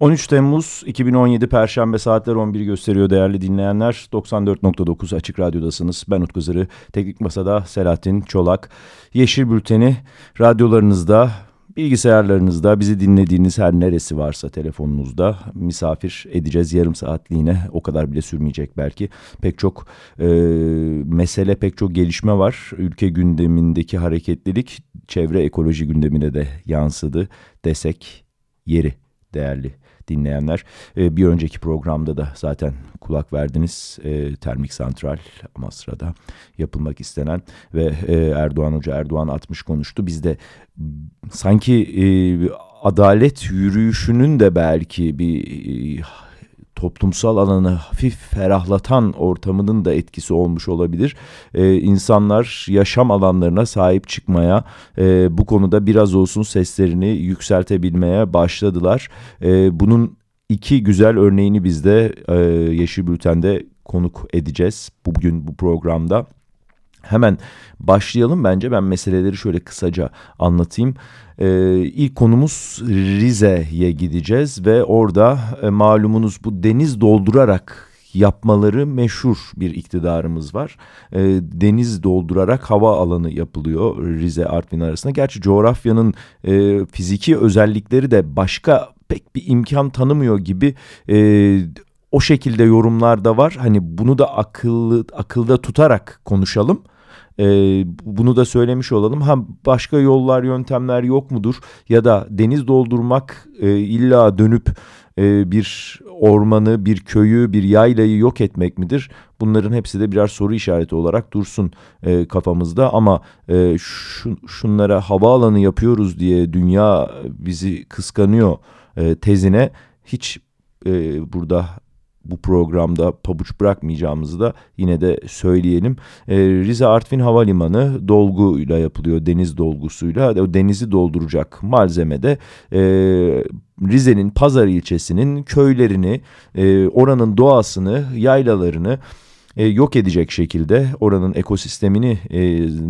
13 Temmuz 2017 Perşembe saatler 11 gösteriyor değerli dinleyenler. 94.9 Açık Radyo'dasınız. Ben Utku Zırı. Teknik Masa'da Selahattin Çolak. Yeşil Bülten'i radyolarınızda, bilgisayarlarınızda, bizi dinlediğiniz her neresi varsa telefonunuzda misafir edeceğiz yarım saatliğine. O kadar bile sürmeyecek belki. Pek çok e, mesele, pek çok gelişme var. Ülke gündemindeki hareketlilik çevre ekoloji gündemine de yansıdı desek yeri değerli dinleyenler. E, bir önceki programda da zaten kulak verdiniz. E, termik santral Amasra'da yapılmak istenen ve e, Erdoğan Hoca Erdoğan 60 konuştu. Biz de sanki e, adalet yürüyüşünün de belki bir e, toplumsal alanı hafif ferahlatan ortamının da etkisi olmuş olabilir. Ee, insanlar yaşam alanlarına sahip çıkmaya, e, bu konuda biraz olsun seslerini yükseltebilmeye başladılar. E, bunun iki güzel örneğini biz de e, Yeşil Bülten'de konuk edeceğiz bugün bu programda. Hemen başlayalım bence ben meseleleri şöyle kısaca anlatayım. Ee, ilk konumuz Rize'ye gideceğiz ve orada e, malumunuz bu deniz doldurarak yapmaları meşhur bir iktidarımız var. E, deniz doldurarak hava alanı yapılıyor Rize Artvin arasında. Gerçi coğrafyanın e, fiziki özellikleri de başka pek bir imkan tanımıyor gibi e, o şekilde yorumlar da var. Hani bunu da akıllı akılda tutarak konuşalım. Ee, bunu da söylemiş olalım. Ha başka yollar, yöntemler yok mudur? Ya da deniz doldurmak e, illa dönüp e, bir ormanı, bir köyü, bir yaylayı yok etmek midir? Bunların hepsi de birer soru işareti olarak dursun e, kafamızda. Ama e, şun, şunlara havaalanı yapıyoruz diye dünya bizi kıskanıyor e, tezine hiç e, burada bu programda pabuç bırakmayacağımızı da yine de söyleyelim. E, Rize Artvin Havalimanı dolguyla yapılıyor deniz dolgusuyla. O denizi dolduracak malzeme de e, Rize'nin Pazar ilçesinin köylerini, e, oranın doğasını, yaylalarını e, yok edecek şekilde oranın ekosistemini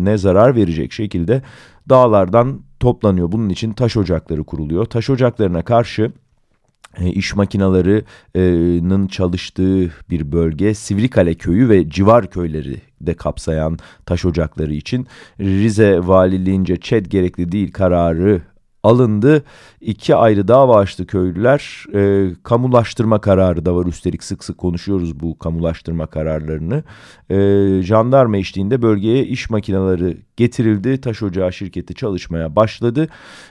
ne zarar verecek şekilde dağlardan toplanıyor. Bunun için taş ocakları kuruluyor. Taş ocaklarına karşı iş makinalarının çalıştığı bir bölge. Sivrikale köyü ve civar köyleri de kapsayan taş ocakları için Rize Valiliğince ÇED gerekli değil kararı alındı. İki ayrı dava açtı köylüler. E, kamulaştırma kararı da var. Üstelik sık sık konuşuyoruz bu kamulaştırma kararlarını. E, jandarma eşliğinde bölgeye iş makineleri getirildi. Taş ocağı şirketi çalışmaya başladı.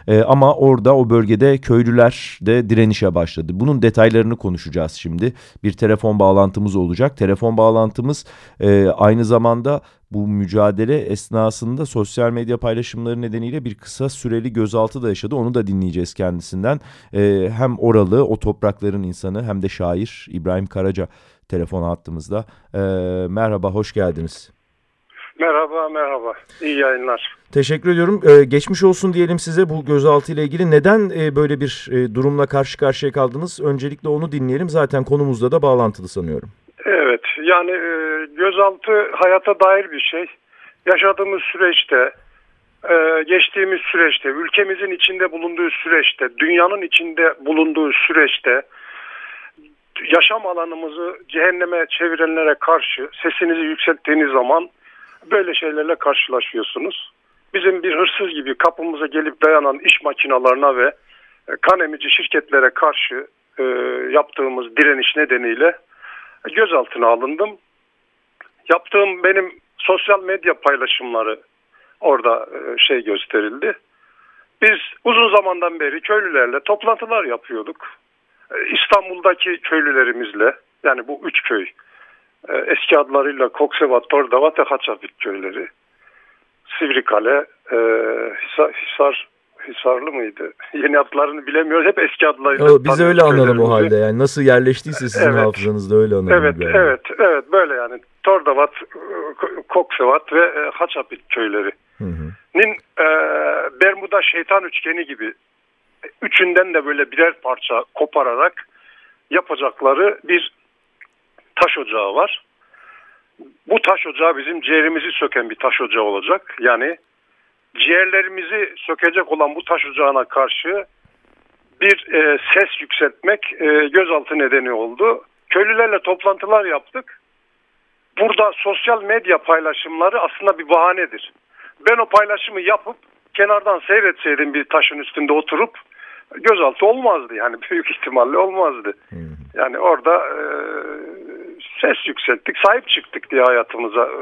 E, ama orada o bölgede köylüler de direnişe başladı. Bunun detaylarını konuşacağız şimdi. Bir telefon bağlantımız olacak. Telefon bağlantımız e, aynı zamanda bu mücadele esnasında sosyal medya paylaşımları nedeniyle bir kısa süreli gözaltı da yaşadı. Onu da dinleyeceğiz kendisinden. E, hem oralı o toprakların insanı hem de şair İbrahim Karaca telefon hattımızda. E, merhaba, hoş geldiniz. Merhaba, merhaba. İyi yayınlar. Teşekkür ediyorum. Ee, geçmiş olsun diyelim size bu gözaltı ile ilgili. Neden e, böyle bir e, durumla karşı karşıya kaldınız? Öncelikle onu dinleyelim. Zaten konumuzda da bağlantılı sanıyorum. Evet, yani e, gözaltı hayata dair bir şey. Yaşadığımız süreçte, e, geçtiğimiz süreçte, ülkemizin içinde bulunduğu süreçte, dünyanın içinde bulunduğu süreçte yaşam alanımızı cehenneme çevirenlere karşı sesinizi yükselttiğiniz zaman böyle şeylerle karşılaşıyorsunuz. Bizim bir hırsız gibi kapımıza gelip dayanan iş makinalarına ve e, kan emici şirketlere karşı e, yaptığımız direniş nedeniyle gözaltına alındım. Yaptığım benim sosyal medya paylaşımları orada e, şey gösterildi. Biz uzun zamandan beri köylülerle toplantılar yapıyorduk. E, İstanbul'daki köylülerimizle yani bu üç köy e, eski adlarıyla Kokseva, Tordava, Tehaçapik köyleri, Sivrikale, Hisar, Hisarlı mıydı? Yeni adlarını bilemiyoruz. Hep eski adlarıyla. O, biz öyle analım o halde yani. Nasıl yerleştiyse sizin Evet. hafızanızda öyle analım. Evet, yani. evet, evet böyle yani. Tordavat, e, Koksevat ve e, Haçapit köyleri. Hı hı. nin e, Bermuda şeytan üçgeni gibi üçünden de böyle birer parça kopararak yapacakları bir taş ocağı var. Bu taş ocağı bizim ciğerimizi söken bir taş ocağı olacak. Yani ciğerlerimizi sökecek olan bu taş ocağına karşı bir e, ses yükseltmek e, gözaltı nedeni oldu. Köylülerle toplantılar yaptık. Burada sosyal medya paylaşımları aslında bir bahanedir. Ben o paylaşımı yapıp kenardan seyretseydim bir taşın üstünde oturup gözaltı olmazdı yani büyük ihtimalle olmazdı. Yani orada e, ses yükselttik, sahip çıktık diye hayatımıza. E,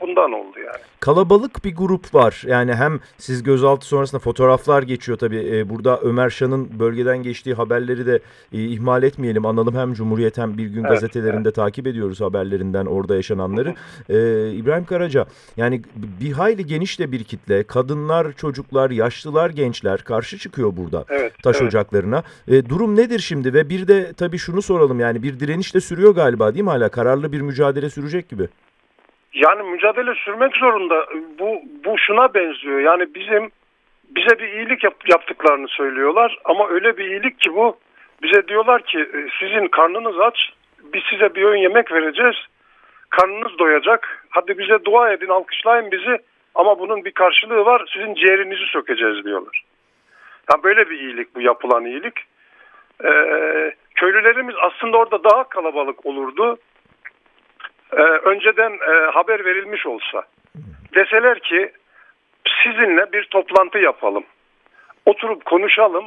Bundan oldu yani. Kalabalık bir grup var. Yani hem siz gözaltı sonrasında fotoğraflar geçiyor tabii. Ee, burada Ömer Şan'ın bölgeden geçtiği haberleri de e, ihmal etmeyelim. Analım hem Cumhuriyet hem Bir Gün Evet, gazetelerinde takip ediyoruz haberlerinden orada yaşananları. Ee, İbrahim Karaca yani bir hayli geniş de bir kitle. Kadınlar, çocuklar, yaşlılar, gençler karşı çıkıyor burada Evet. taş evet. ocaklarına. E, durum nedir şimdi ve bir de tabii şunu soralım yani bir direniş de sürüyor galiba değil mi hala? Kararlı bir mücadele sürecek gibi. Yani mücadele sürmek zorunda. Bu bu şuna benziyor. Yani bizim bize bir iyilik yap- yaptıklarını söylüyorlar ama öyle bir iyilik ki bu bize diyorlar ki e, sizin karnınız aç. Biz size bir öğün yemek vereceğiz. Karnınız doyacak. Hadi bize dua edin, alkışlayın bizi ama bunun bir karşılığı var. Sizin ciğerinizi sökeceğiz diyorlar. Ya böyle bir iyilik bu yapılan iyilik. Ee, köylülerimiz aslında orada daha kalabalık olurdu. Ee, önceden e, haber verilmiş olsa deseler ki sizinle bir toplantı yapalım. Oturup konuşalım.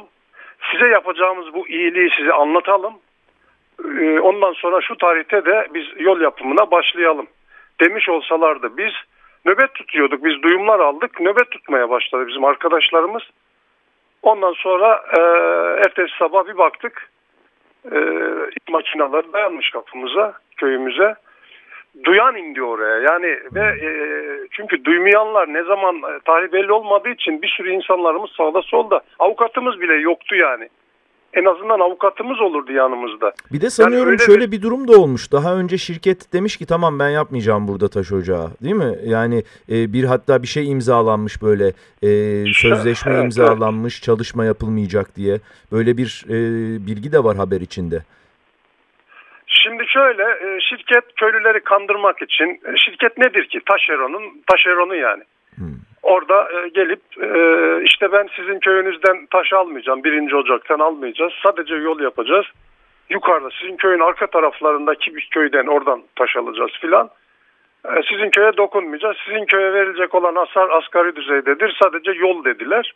Size yapacağımız bu iyiliği size anlatalım. Ee, ondan sonra şu tarihte de biz yol yapımına başlayalım. Demiş olsalardı biz nöbet tutuyorduk. Biz duyumlar aldık. Nöbet tutmaya başladı bizim arkadaşlarımız. Ondan sonra e, ertesi sabah bir baktık. E, makineler dayanmış kapımıza, köyümüze. Duyan indi oraya. Yani ve e, çünkü duymayanlar ne zaman e, tarih belli olmadığı için bir sürü insanlarımız sağda solda. Avukatımız bile yoktu yani. En azından avukatımız olurdu yanımızda. Bir de sanıyorum öyle şöyle bir... durum da olmuş. Daha önce şirket demiş ki tamam ben yapmayacağım burada taş ocağı değil mi? Yani e, bir hatta bir şey imzalanmış böyle e, sözleşme Evet, imzalanmış çalışma yapılmayacak diye. Böyle bir e, bilgi de var haber içinde. Şimdi şöyle e, şirket köylüleri kandırmak için e, şirket nedir ki? Taşeronun taşeronu yani. Hmm. Orada e, gelip e, işte ben sizin köyünüzden taş almayacağım. Birinci Ocak'tan almayacağız. Sadece yol yapacağız. Yukarıda sizin köyün arka taraflarındaki bir köyden oradan taş alacağız filan. E, sizin köye dokunmayacağız. Sizin köye verilecek olan hasar asgari düzeydedir. Sadece yol dediler.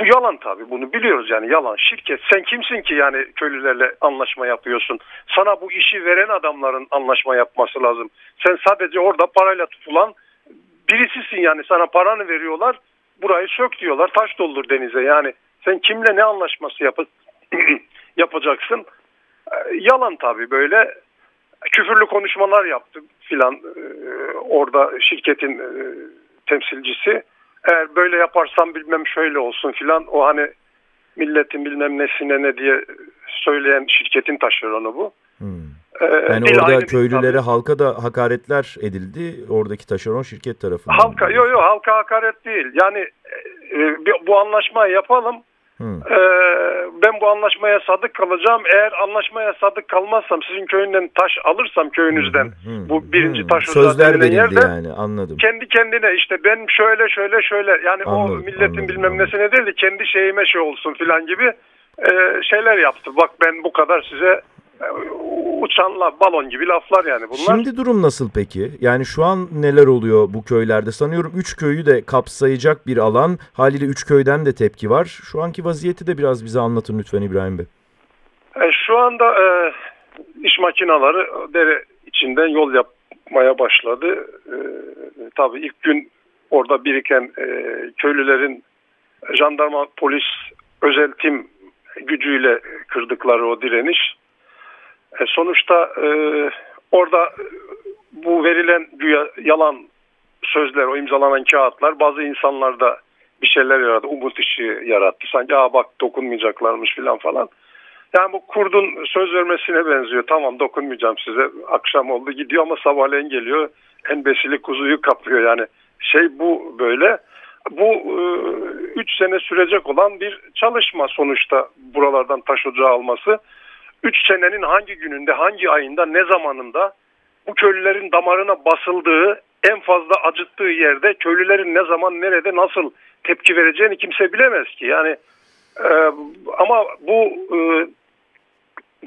Bu yalan tabii bunu biliyoruz yani yalan. Şirket sen kimsin ki yani köylülerle anlaşma yapıyorsun? Sana bu işi veren adamların anlaşma yapması lazım. Sen sadece orada parayla tutulan birisisin yani sana paranı veriyorlar. Burayı sök diyorlar taş doldur denize yani. Sen kimle ne anlaşması yap yapacaksın? Ee, Yalan tabii böyle küfürlü konuşmalar yaptı filan ee, orada şirketin e, temsilcisi eğer böyle yaparsam bilmem şöyle olsun filan o hani milletin bilmem nesine ne diye söyleyen şirketin taşeronu bu. Ee, Yani dil orada değil köylülere tabii. halka da hakaretler edildi. Oradaki taşeron şirket tarafından. halka yok yok halka hakaret değil. Yani e, bir- bu anlaşmayı yapalım. Hmm. Ee, ben bu anlaşmaya sadık kalacağım. Eğer anlaşmaya sadık kalmazsam sizin köyünden taş alırsam köyünüzden Hmm. bu birinci Hmm. taş Sözler verildi yerde yani anladım. kendi kendine işte ben şöyle şöyle şöyle yani Anladım, o milletin anladım, bilmem anladım. nesine değil de kendi şeyime şey olsun filan gibi e, şeyler yaptı. Bak ben bu kadar size e, uçanla balon gibi laflar yani bunlar. Şimdi durum nasıl peki? Yani şu an neler oluyor bu köylerde? Sanıyorum 3 köyü de kapsayacak bir alan. Haliyle 3 köyden de tepki var. Şu anki vaziyeti de biraz bize anlatın lütfen İbrahim Bey. E, şu anda e, iş makineleri dere içinden yol yapmaya başladı. E, tabii ilk gün orada biriken e, köylülerin jandarma, polis, özel tim gücüyle kırdıkları o direniş. E, sonuçta e, orada bu verilen yalan sözler, o imzalanan kağıtlar bazı insanlarda bir şeyler yaradı. Umut baskı yarattı. Sanki aa bak dokunmayacaklarmış falan falan. Yani bu kurdun söz vermesine benziyor. Tamam dokunmayacağım size. Akşam oldu gidiyor ama sabahleyin geliyor. En besili kuzuyu kaplıyor yani. Şey bu böyle. Bu 3 e, sene sürecek olan bir çalışma sonuçta buralardan taş ocağı alması. 3 senenin hangi gününde, hangi ayında, ne zamanında bu köylülerin damarına basıldığı, en fazla acıttığı yerde köylülerin ne zaman, nerede, nasıl tepki vereceğini kimse bilemez ki. Yani e, ama bu e,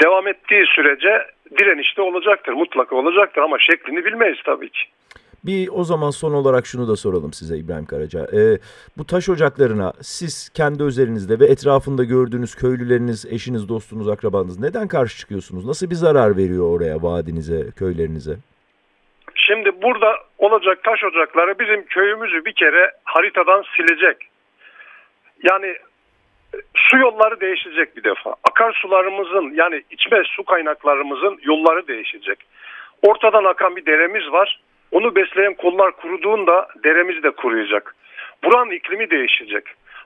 devam ettiği sürece direnişte olacaktır, mutlaka olacaktır ama şeklini bilmeyiz tabii ki. Bir o zaman son olarak şunu da soralım size İbrahim Karaca. Ee, bu taş ocaklarına siz kendi özelinizde ve etrafında gördüğünüz köylüleriniz, eşiniz, dostunuz, akrabanız neden karşı çıkıyorsunuz? Nasıl bir zarar veriyor oraya, vadinize, köylerinize? Şimdi burada olacak taş ocakları bizim köyümüzü bir kere haritadan silecek. Yani su yolları değişecek bir defa. Akarsularımızın yani içme su kaynaklarımızın yolları değişecek. Ortadan akan bir deremiz var. Onu besleyen kollar kuruduğunda deremiz de kuruyacak. Buranın iklimi değişecek.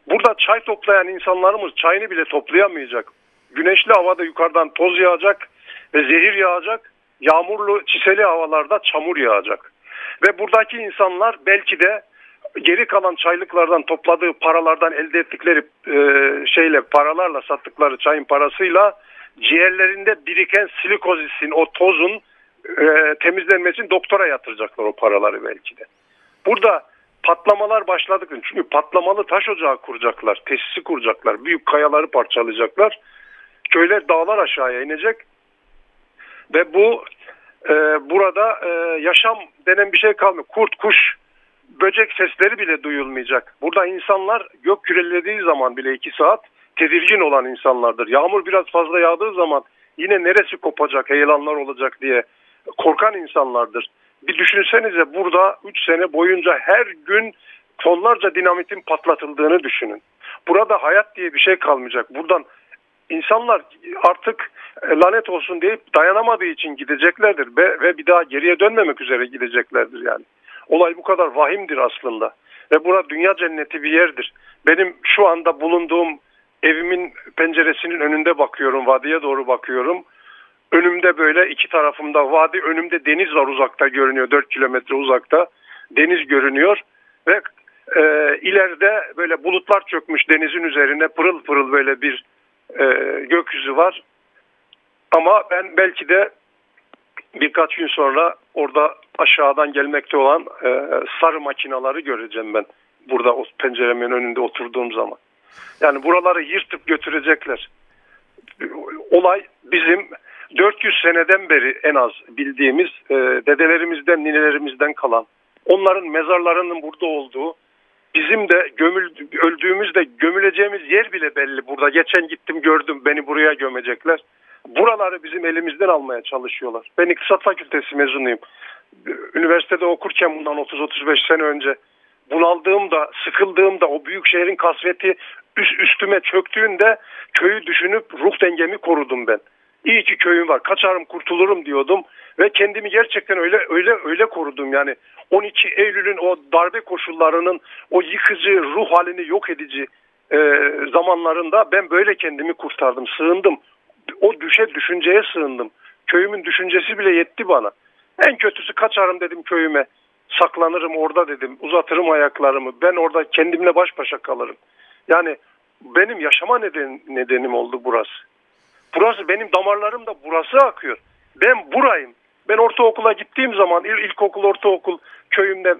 Burada çay toplayan insanlarımız çayını bile toplayamayacak. Güneşli havada yukarıdan toz yağacak ve zehir yağacak. Yağmurlu çiseli havalarda çamur yağacak. Ve buradaki insanlar belki de geri kalan çaylıklardan topladığı paralardan elde ettikleri e, şeyle paralarla sattıkları çayın parasıyla ciğerlerinde biriken silikozis'in o tozun e, temizlenmesi için doktora yatıracaklar o paraları belki de. Burada patlamalar başladık. Çünkü patlamalı taş ocağı kuracaklar. Tesisi kuracaklar. Büyük kayaları parçalayacaklar. Köyler dağlar aşağıya inecek. Ve bu e, burada e, yaşam denen bir şey kalmıyor. Kurt, kuş, böcek sesleri bile duyulmayacak. Burada insanlar gök kürelediği zaman bile iki saat tedirgin olan insanlardır. Yağmur biraz fazla yağdığı zaman yine neresi kopacak, heyelanlar olacak diye korkan insanlardır. Bir düşünsenize burada 3 sene boyunca her gün tonlarca dinamitin patlatıldığını düşünün. Burada hayat diye bir şey kalmayacak. Buradan insanlar artık e, lanet olsun deyip dayanamadığı için gideceklerdir ve, ve bir daha geriye dönmemek üzere gideceklerdir yani. Olay bu kadar vahimdir aslında ve bura dünya cenneti bir yerdir. Benim şu anda bulunduğum evimin penceresinin önünde bakıyorum, vadiye doğru bakıyorum. Önümde böyle iki tarafımda vadi, önümde deniz var uzakta görünüyor, 4 kilometre uzakta. Deniz görünüyor ve e, ileride böyle bulutlar çökmüş denizin üzerine pırıl pırıl böyle bir e, gökyüzü var. Ama ben belki de birkaç gün sonra orada aşağıdan gelmekte olan e, sarı makinaları göreceğim ben. Burada o penceremin önünde oturduğum zaman. Yani buraları yırtıp götürecekler. Olay bizim 400 seneden beri en az bildiğimiz e, dedelerimizden, ninelerimizden kalan, onların mezarlarının burada olduğu, bizim de gömül, öldüğümüzde gömüleceğimiz yer bile belli burada. Geçen gittim gördüm beni buraya gömecekler. Buraları bizim elimizden almaya çalışıyorlar. Ben İktisat Fakültesi mezunuyum. Üniversitede okurken bundan 30-35 sene önce bunaldığımda, sıkıldığımda o büyük şehrin kasveti üst üstüme çöktüğünde köyü düşünüp ruh dengemi korudum ben. İyi ki köyüm var. Kaçarım kurtulurum diyordum ve kendimi gerçekten öyle öyle öyle korudum yani 12 Eylül'ün o darbe koşullarının o yıkıcı ruh halini yok edici e, zamanlarında ben böyle kendimi kurtardım, sığındım. O düşe düşünceye sığındım. Köyümün düşüncesi bile yetti bana. En kötüsü kaçarım dedim köyüme. Saklanırım orada dedim. Uzatırım ayaklarımı. Ben orada kendimle baş başa kalırım. Yani benim yaşama neden, nedenim oldu burası. Burası benim damarlarım da burası akıyor. Ben burayım. Ben ortaokula gittiğim zaman il, ilkokul, ortaokul köyümden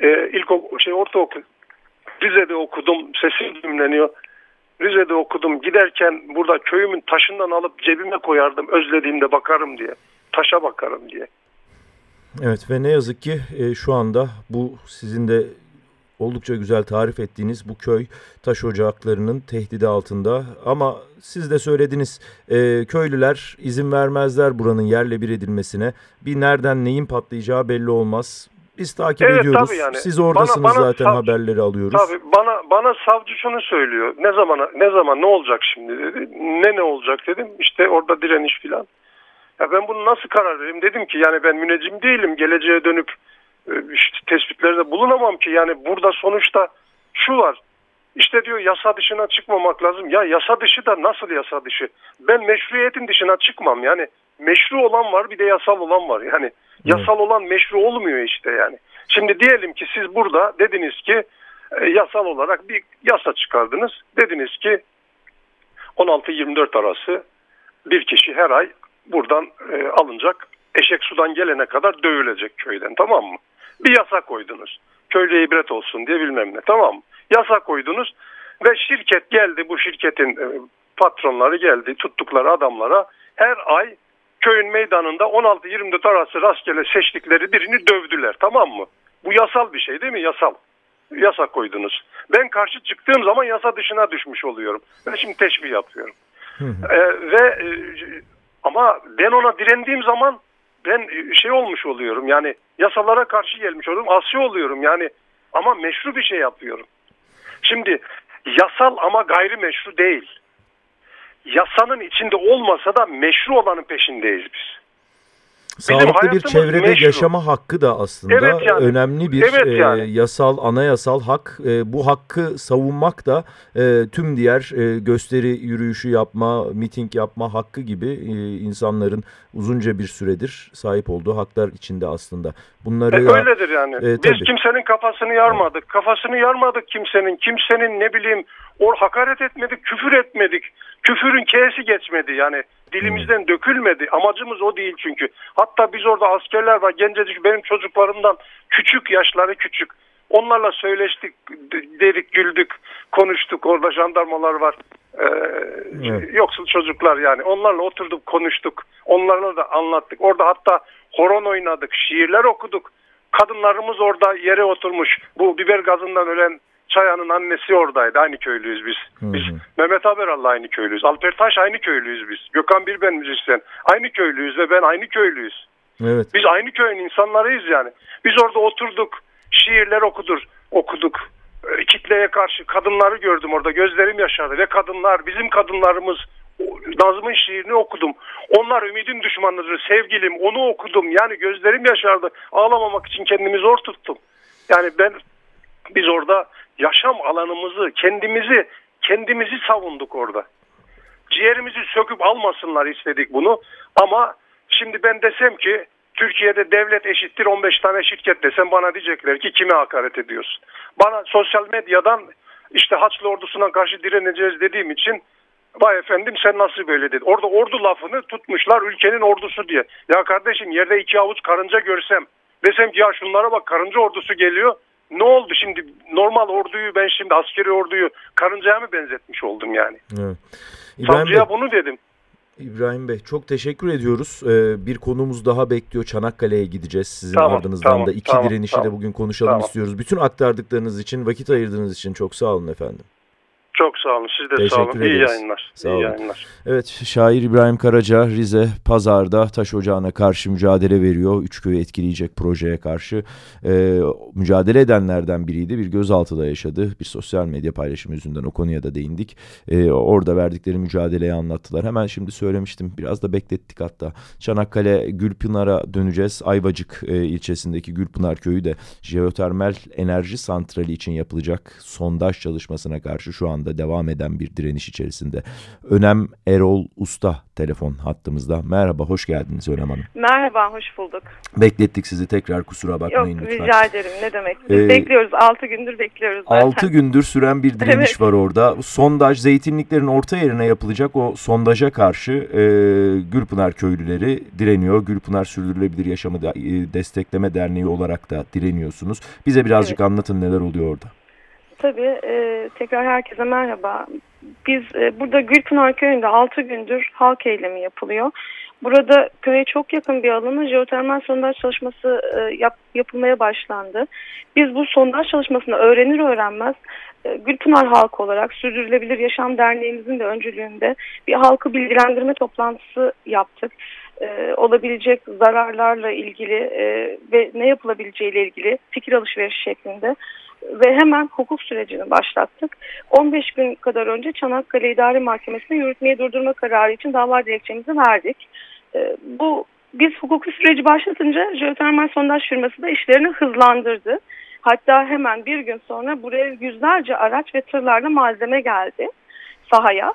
e, ilkokul, şey ortaokul Rize'de okudum. Sesim dinleniyor. Rize'de okudum. Giderken burada köyümün taşından alıp cebime koyardım. Özlediğimde bakarım diye. Taşa bakarım diye. Evet ve ne yazık ki e, şu anda bu sizin de oldukça güzel tarif ettiğiniz bu köy taş ocaklarının tehdidi altında. Ama siz de söylediniz e, köylüler izin vermezler buranın yerle bir edilmesine. Bir nereden neyin patlayacağı belli olmaz. Biz takip evet, ediyoruz. Tabii yani. Siz oradasınız bana, bana zaten savcı, haberleri alıyoruz. Tabii bana bana savcı şunu söylüyor. Ne zaman ne zaman ne olacak şimdi dedi. Ne ne olacak dedim. İşte orada direniş filan. Ya ben bunu nasıl karar vereyim dedim ki yani ben müneccim değilim. Geleceğe dönüp tespitlerde bulunamam ki. Yani burada sonuçta şu var. İşte diyor yasa dışına çıkmamak lazım. Ya yasa dışı da nasıl yasa dışı? Ben meşruiyetin dışına çıkmam. Yani meşru olan var bir de yasal olan var. Yani yasal olan meşru olmuyor işte yani. Şimdi diyelim ki siz burada dediniz ki e, yasal olarak bir yasa çıkardınız. Dediniz ki 16-24 arası bir kişi her ay buradan e, alınacak. Eşek sudan gelene kadar dövülecek köyden tamam mı? Bir yasa koydunuz. Köylüye ibret olsun diye bilmem ne tamam? Yasa koydunuz ve şirket geldi bu şirketin e, patronları geldi tuttukları adamlara her ay köyün meydanında 16-24 arası rastgele seçtikleri birini dövdüler tamam mı? Bu yasal bir şey değil mi? Yasal. Yasa koydunuz. Ben karşı çıktığım zaman yasa dışına düşmüş oluyorum. Ben şimdi teşbih yapıyorum. Ee, ve e, ama ben ona direndiğim zaman ben e, şey olmuş oluyorum. Yani yasalara karşı gelmiş oluyorum. Asya oluyorum yani. Ama meşru bir şey yapıyorum. Şimdi yasal ama gayrimeşru değil. Yasanın içinde olmasa da meşru olanın peşindeyiz biz. Sağlıklı bir çevrede meşru. yaşama hakkı da aslında Evet yani. önemli bir Evet e, yani. yasal, anayasal hak. E, bu hakkı savunmak da e, tüm diğer e, gösteri yürüyüşü yapma, miting yapma hakkı gibi e, insanların uzunca bir süredir sahip olduğu haklar içinde aslında. Bunları E, ya- öyledir yani. E, Biz kimsenin kafasını yarmadık. Kafasını yarmadık kimsenin. Kimsenin ne bileyim or hakaret etmedik, küfür etmedik. Küfürün k'si geçmedi yani. Dilimizden dökülmedi. Amacımız o değil çünkü. Hatta biz orada askerler var. Gencecik benim çocuklarımdan küçük yaşları küçük. Onlarla söyleştik, dedik, güldük, konuştuk. Orada jandarmalar var. Ee, Evet. Yoksul çocuklar yani. Onlarla oturduk, konuştuk. Onlarla da anlattık. Orada hatta horon oynadık, şiirler okuduk. Kadınlarımız orada yere oturmuş. Bu biber gazından ölen Çaya'nın annesi oradaydı. Aynı köylüyüz biz. Biz hı. Mehmet Haberal'la aynı köylüyüz. Alper Taş aynı köylüyüz biz. Gökhan Birben müzisyen. Aynı köylüyüz ve ben aynı köylüyüz. evet. Biz aynı köyün insanlarıyız yani. Biz orada oturduk, şiirler okudur, okuduk. E, Kitleye karşı kadınları gördüm orada, gözlerim yaşardı ve kadınlar, bizim kadınlarımız Nazım'ın şiirini okudum. Onlar ümidin düşmanıdır, sevgilim, onu okudum. Yani gözlerim yaşardı. Ağlamamak için kendimi zor tuttum. Yani ben, biz orada yaşam alanımızı, kendimizi, kendimizi savunduk orada ciğerimizi söküp almasınlar istedik bunu. Ama şimdi ben desem ki Türkiye'de devlet eşittir 15 tane şirket desem bana diyecekler ki kime hakaret ediyorsun? Bana sosyal medyadan işte Haçlı ordusuna karşı direneceğiz dediğim için vay efendim sen nasıl böyle dedi. Orada ordu lafını tutmuşlar ülkenin ordusu diye. Ya kardeşim yerde iki avuç karınca görsem desem ki ya şunlara bak karınca ordusu geliyor. Ne oldu şimdi normal orduyu ben şimdi askeri orduyu karıncaya mı benzetmiş oldum yani? evet. İbrahim Bey, Savcıya bunu dedim. İbrahim Bey çok teşekkür ediyoruz. Ee, bir konumuz daha bekliyor. Çanakkale'ye gideceğiz. Sizin Tamam, ardınızdan tamam, da iki tamam, direnişi tamam. de bugün konuşalım Tamam. istiyoruz. Bütün aktardıklarınız için, vakit ayırdığınız için çok sağ olun efendim. Çok sağ olun. Siz de Teşekkür sağ olun. İyi ederiz. yayınlar. Sağ İyi olun. yayınlar. Evet, şair İbrahim Karaca Rize Pazar'da taş ocağına karşı mücadele veriyor. Üç köyü etkileyecek projeye karşı. Ee, mücadele edenlerden biriydi. Bir gözaltı da yaşadı. Bir sosyal medya paylaşımı yüzünden o konuya da değindik. Ee, orada verdikleri mücadeleyi anlattılar. Hemen şimdi söylemiştim. Biraz da beklettik hatta. Çanakkale Gülpınar'a döneceğiz. Ayvacık e, ilçesindeki Gülpınar köyü de jeotermal enerji santrali için yapılacak sondaj çalışmasına karşı şu anda devam eden bir direniş içerisinde. Önem Erol Usta telefon hattımızda. Merhaba, hoş geldiniz Önem Hanım. Merhaba, hoş bulduk. Beklettik sizi tekrar kusura Yok, bakmayın lütfen. rica ederim. Ne demek? Biz Ee, bekliyoruz. 6 gündür bekliyoruz zaten. 6 gündür süren bir direniş Evet. var orada. Sondaj, zeytinliklerin orta yerine yapılacak o sondaja karşı e, Gülpınar köylüleri direniyor. Gülpınar Sürdürülebilir Yaşamı e, Destekleme Derneği olarak da direniyorsunuz. Bize birazcık anlatın neler oluyor orada. Tabii. e, tekrar herkese merhaba. Biz e, burada Gülpınar Köyü'nde 6 gündür halk eylemi yapılıyor. Burada köye çok yakın bir alana jeotermal sondaj çalışması e, yap, yapılmaya başlandı. Biz bu sondaj çalışmasını öğrenir öğrenmez e, Gülpınar halkı olarak Sürdürülebilir Yaşam Derneğimizin de öncülüğünde bir halkı bilgilendirme toplantısı yaptık. E, olabilecek zararlarla ilgili e, ve ne yapılabileceğiyle ilgili fikir alışverişi şeklinde ve hemen hukuk sürecini başlattık. 15 gün kadar önce Çanakkale İdare Mahkemesi'ne yürütmeyi durdurma kararı için dava dilekçemizi verdik. Ee, bu biz hukuki süreci başlatınca jeotermal sondaj firması da işlerini hızlandırdı. Hatta hemen bir gün sonra buraya yüzlerce araç ve tırlarla malzeme geldi sahaya.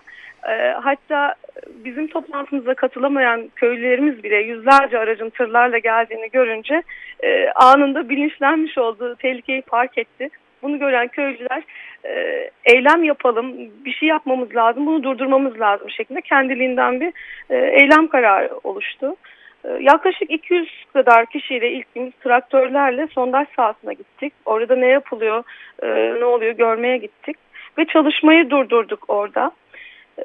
E, hatta bizim toplantımıza katılamayan köylülerimiz bile yüzlerce aracın tırlarla geldiğini görünce e, anında bilinçlenmiş olduğu tehlikeyi fark etti. Bunu gören köylüler e, eylem yapalım, bir şey yapmamız lazım, bunu durdurmamız lazım şeklinde kendiliğinden bir e, eylem kararı oluştu. E, yaklaşık 200 kadar kişiyle ilk gün traktörlerle sondaj sahasına gittik. Orada ne yapılıyor, e, ne oluyor görmeye gittik ve çalışmayı durdurduk orada. E,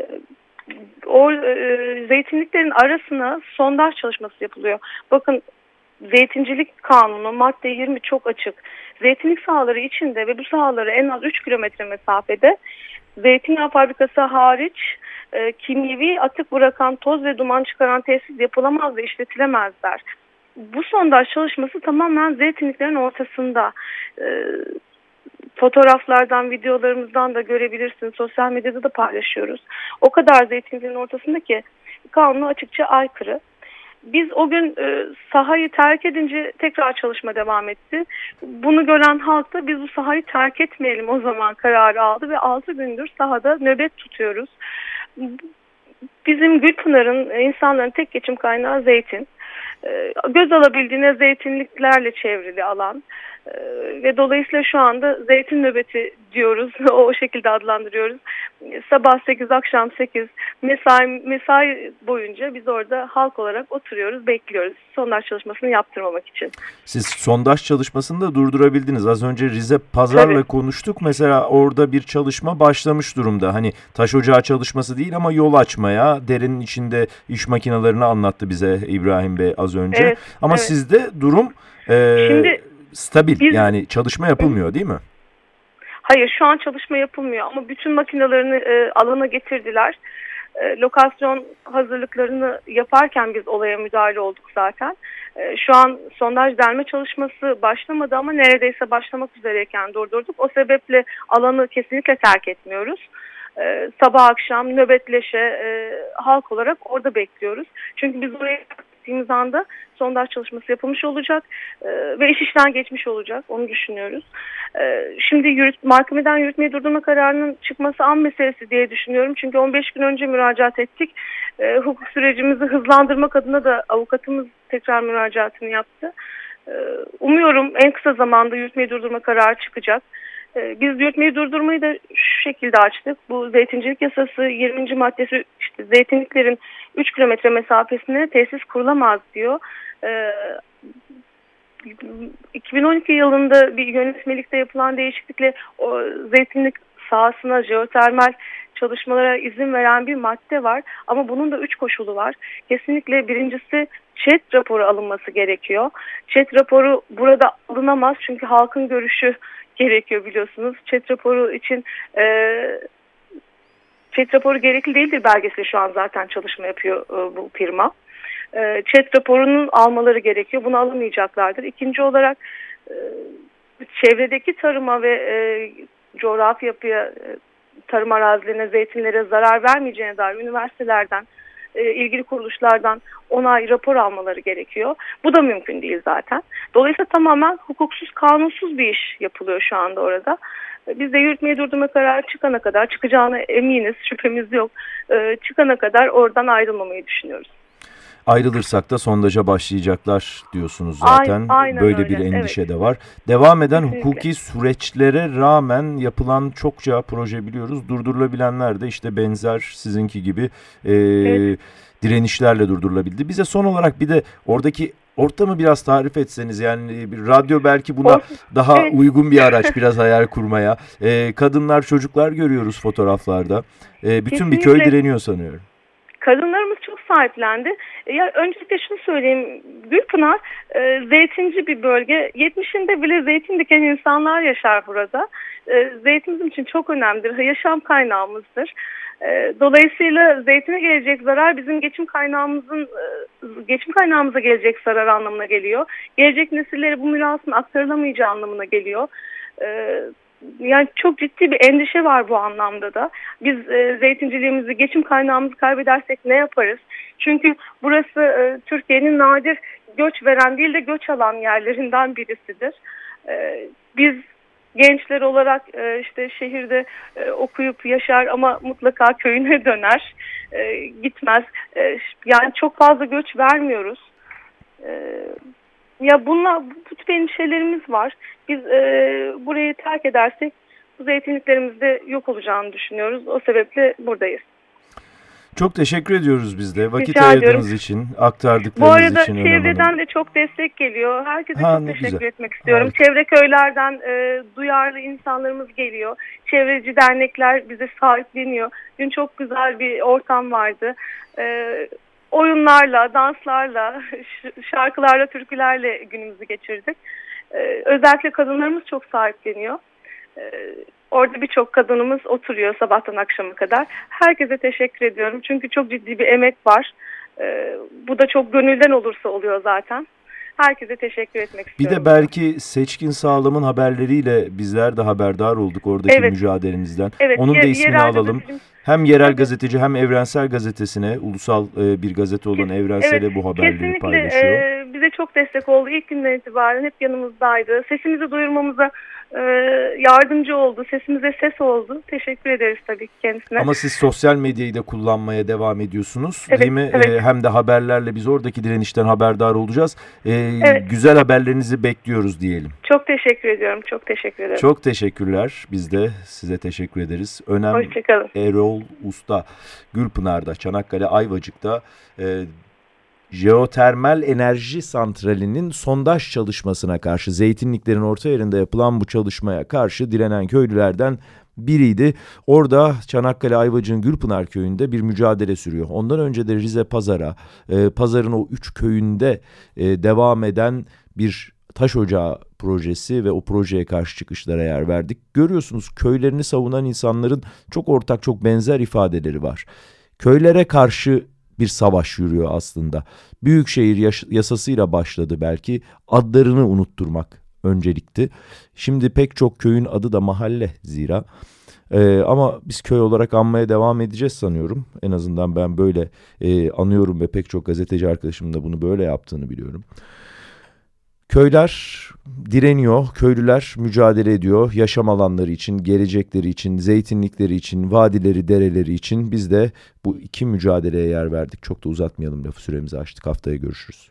o e, zeytinliklerin arasına sondaj çalışması yapılıyor. Bakın zeytincilik kanunu madde 20 çok açık. Zeytinlik sahaları içinde ve bu sahaları en az 3 kilometre mesafede zeytinyağı fabrikası hariç e, kimyevi atık bırakan toz ve duman çıkaran tesis yapılamaz ve işletilemezler. Bu sondaj çalışması tamamen zeytinliklerin ortasında. E, fotoğraflardan, videolarımızdan da görebilirsiniz. Sosyal medyada da paylaşıyoruz. O kadar zeytinliklerin ortasında ki kanunu açıkça aykırı. Biz o gün e, sahayı terk edince tekrar çalışma devam etti. Bunu gören halk da biz bu sahayı terk etmeyelim o zaman kararı aldı ve 6 gündür sahada nöbet tutuyoruz. Bizim Gülpınar'ın insanların tek geçim kaynağı zeytin. E, göz alabildiğine zeytinliklerle çevrili alan. Ee, ve dolayısıyla şu anda zeytin nöbeti diyoruz. o şekilde adlandırıyoruz. Sabah 8, akşam 8 mesai, mesai boyunca biz orada halk olarak oturuyoruz, bekliyoruz. Sondaj çalışmasını yaptırmamak için. Siz sondaj çalışmasını da durdurabildiniz. Az önce Rize Pazar'la Tabii. konuştuk. Mesela orada bir çalışma başlamış durumda. Hani taş ocağı çalışması değil ama yol açmaya, derinin içinde iş makinelerini anlattı bize İbrahim Bey az önce. Evet, ama evet. sizde durum... E, Şimdi stabil Biz, yani çalışma yapılmıyor değil mi? Hayır şu an çalışma yapılmıyor ama bütün makinalarını e, alana getirdiler. E, lokasyon hazırlıklarını yaparken biz olaya müdahale olduk zaten. E, şu an sondaj delme çalışması başlamadı ama neredeyse başlamak üzereyken durdurduk. O sebeple alanı kesinlikle terk etmiyoruz. E, sabah akşam nöbetleşe e, halk olarak orada bekliyoruz. Çünkü biz oraya gittiğimiz anda sondaj çalışması yapılmış olacak e, ve iş işten geçmiş olacak. Onu düşünüyoruz. E, şimdi yürüt, mahkemeden yürütmeyi durdurma kararının çıkması an meselesi diye düşünüyorum. Çünkü 15 gün önce müracaat ettik. E, hukuk sürecimizi hızlandırmak adına da avukatımız tekrar müracaatını yaptı. E, umuyorum en kısa zamanda yürütmeyi durdurma kararı çıkacak. E, biz yürütmeyi durdurmayı da şu şekilde açtık. Bu zeytincilik yasası 20. maddesi işte zeytinliklerin 3 kilometre mesafesine tesis kurulamaz diyor. 2012 ee, yılında bir yönetmelikte yapılan değişiklikle o zeytinlik sahasına jeotermal çalışmalara izin veren bir madde var. Ama bunun da üç koşulu var. Kesinlikle birincisi ÇED raporu alınması gerekiyor. ÇED raporu burada alınamaz çünkü halkın görüşü gerekiyor biliyorsunuz. ÇED raporu için e, ÇED raporu gerekli değildir belgesi şu an zaten çalışma yapıyor e, bu firma. E, ÇED raporunun almaları gerekiyor. Bunu alamayacaklardır. İkinci olarak e, çevredeki tarıma ve e, coğrafi yapıya, e, tarım arazilerine, zeytinlere zarar vermeyeceğine dair üniversitelerden, e, ilgili kuruluşlardan onay rapor almaları gerekiyor. Bu da mümkün değil zaten. Dolayısıyla tamamen hukuksuz, kanunsuz bir iş yapılıyor şu anda orada. Biz de yürütmeyi durdurma kararı çıkana kadar çıkacağına eminiz, şüphemiz yok. Ee, çıkana kadar oradan ayrılmamayı düşünüyoruz. Ayrılırsak da sondaja başlayacaklar diyorsunuz zaten. Aynen Böyle öyle. bir endişe evet. de var. Devam eden Kesinlikle. hukuki süreçlere rağmen yapılan çokça proje biliyoruz. Durdurulabilenler de işte benzer sizinki gibi e, evet. direnişlerle durdurulabildi. Bize son olarak bir de oradaki ortamı biraz tarif etseniz yani bir radyo belki buna daha evet. uygun bir araç biraz hayal kurmaya. Ee, kadınlar çocuklar görüyoruz fotoğraflarda. Ee, bütün Kesinlikle. bir köy direniyor sanıyorum. Kadınlarımız çok sahiplendi. E, ya öncelikle şunu söyleyeyim. Gülpınar e, zeytinci bir bölge. 70'inde bile zeytin diken insanlar yaşar burada. E, zeytin bizim için çok önemlidir. Yaşam kaynağımızdır. E, dolayısıyla zeytine gelecek zarar bizim geçim kaynağımızın e, geçim kaynağımıza gelecek zarar anlamına geliyor. Gelecek nesillere bu mirasın aktarılamayacağı anlamına geliyor. Yani çok ciddi bir endişe var bu anlamda da. Biz e, zeytinciliğimizi, geçim kaynağımızı kaybedersek ne yaparız? Çünkü burası e, Türkiye'nin nadir göç veren değil de göç alan yerlerinden birisidir. E, biz gençler olarak e, işte şehirde e, okuyup yaşar ama mutlaka köyüne döner, e, gitmez. E, yani çok fazla göç vermiyoruz. E, ya bunlar bu tip endişelerimiz var. Biz e, burayı terk edersek bu zeytinliklerimiz de yok olacağını düşünüyoruz. O sebeple buradayız. Çok teşekkür ediyoruz biz de. Vakit Rica ayırdığınız ediyorum. için, aktardıklarınız için. Bu arada için çevreden de çok destek geliyor. Herkese ha, çok teşekkür güzel. etmek istiyorum. Evet. Çevre köylerden e, duyarlı insanlarımız geliyor. Çevreci dernekler bize sahipleniyor. Dün çok güzel bir ortam vardı. E, oyunlarla, danslarla, şarkılarla, türkülerle günümüzü geçirdik. E, özellikle kadınlarımız çok sahipleniyor. E, Orada birçok kadınımız oturuyor sabahtan akşama kadar. Herkese teşekkür ediyorum. Çünkü çok ciddi bir emek var. Ee, bu da çok gönülden olursa oluyor zaten. Herkese teşekkür etmek istiyorum. Bir de belki seçkin sağlamın haberleriyle bizler de haberdar olduk oradaki evet. mücadelemizden. Evet, Onun da ismini alalım. Gazetecim. Hem yerel gazeteci hem evrensel gazetesine, ulusal e, bir gazete olan Evrensel'e evet, bu haberleri kesinlikle, paylaşıyor. Kesinlikle bize çok destek oldu. İlk günden itibaren hep yanımızdaydı. Sesimizi duyurmamıza e, yardımcı oldu. Sesimize ses oldu. Teşekkür ederiz tabii ki kendisine. Ama siz sosyal medyayı da kullanmaya devam ediyorsunuz. Evet, değil mi? Evet. E, hem de haberlerle biz oradaki direnişten haberdar olacağız. E, evet. Güzel haberlerinizi bekliyoruz diyelim. Çok teşekkür ediyorum. Çok teşekkür ederim. Çok teşekkürler. Biz de size teşekkür ederiz. Önem Hoşçakalın. Erol Usta Gülpınar'da, Çanakkale Ayvacık'ta e, jeotermal enerji santralinin sondaj çalışmasına karşı zeytinliklerin orta yerinde yapılan bu çalışmaya karşı direnen köylülerden biriydi. Orada Çanakkale Ayvacık'ın Gülpınar köyünde bir mücadele sürüyor. Ondan önce de Rize Pazar'a, e, Pazar'ın o üç köyünde e, devam eden bir taş ocağı projesi ve o projeye karşı çıkışlara yer verdik. Görüyorsunuz köylerini savunan insanların çok ortak, çok benzer ifadeleri var. Köylere karşı bir savaş yürüyor aslında. Büyükşehir yasasıyla başladı belki adlarını unutturmak öncelikti. Şimdi pek çok köyün adı da mahalle zira. Ee, ama biz köy olarak anmaya devam edeceğiz sanıyorum. En azından ben böyle e, anıyorum ve pek çok gazeteci arkadaşımın da bunu böyle yaptığını biliyorum. Köyler direniyor, köylüler mücadele ediyor yaşam alanları için, gelecekleri için, zeytinlikleri için, vadileri, dereleri için. Biz de bu iki mücadeleye yer verdik. Çok da uzatmayalım lafı süremizi açtık. Haftaya görüşürüz.